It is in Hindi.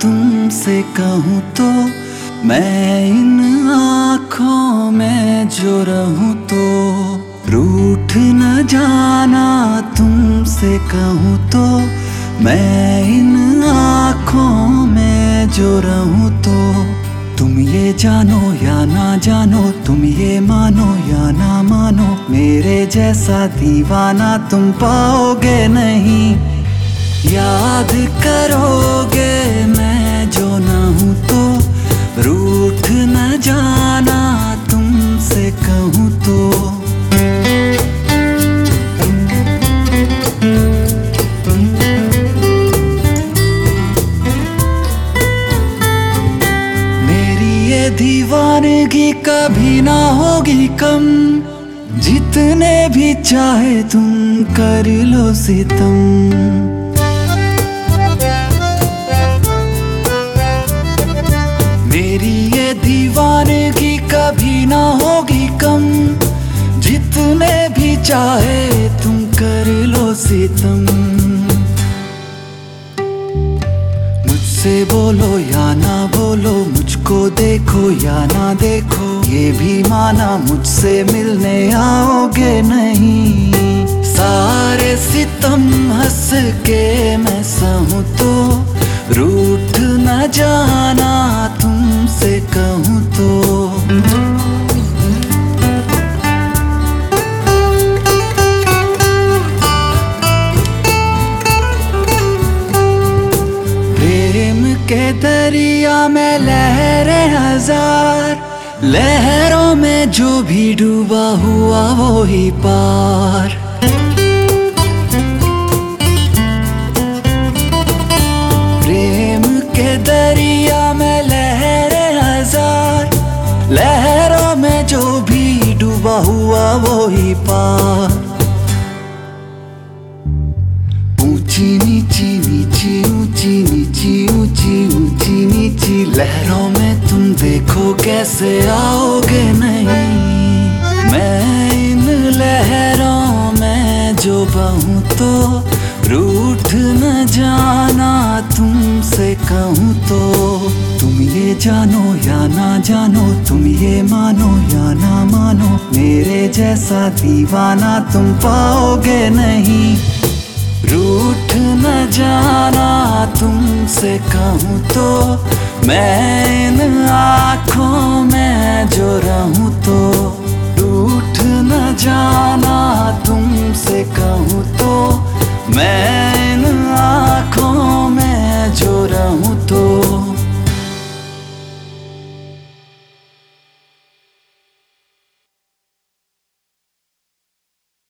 तुमसे कहूँ तो मैं इन आँखों में जो रहूँ तो। रूठ न जाना तुमसे कहूँ तो मैं इन आँखों में जो रहूँ तो। तुम ये जानो या ना जानो, तुम ये मानो या ना मानो, मेरे जैसा दीवाना तुम पाओगे नहीं। याद करोगे मैं जो ना हूँ तो रूठ न जाना तुमसे कहूँ तो। मेरी ये दीवानगी कभी ना होगी कम, जितने भी चाहे तुम कर लो सितम। दीवानगी कभी ना होगी कम। जितने भी चाहे तुम कर लो सितम। मुझसे बोलो या ना बोलो, मुझको देखो या ना देखो, ये भी माना मुझसे मिलने आओगे नहीं। सारे सितम हंस के मैं सहूँ के दरिया में लहरें हज़ार, लहरों में जो भी डूबा हुआ वो ही पार। प्रेम के दरिया में लहरें हज़ार, लहरों में जो भी डूबा हुआ वो ही पार। ऊँची नीची लहरों में तुम देखो कैसे आओगे नहीं। मैं इन लहरों में जो बहूं तो रूठ न जाना तुमसे कहूँ तो। तुम ये जानो या ना जानो, तुम ये मानो या ना मानो, मेरे जैसा दीवाना तुम पाओगे नहीं। रूठ न जाना तुमसे कहूँ तो मैं इन आँखों में जो रहूँ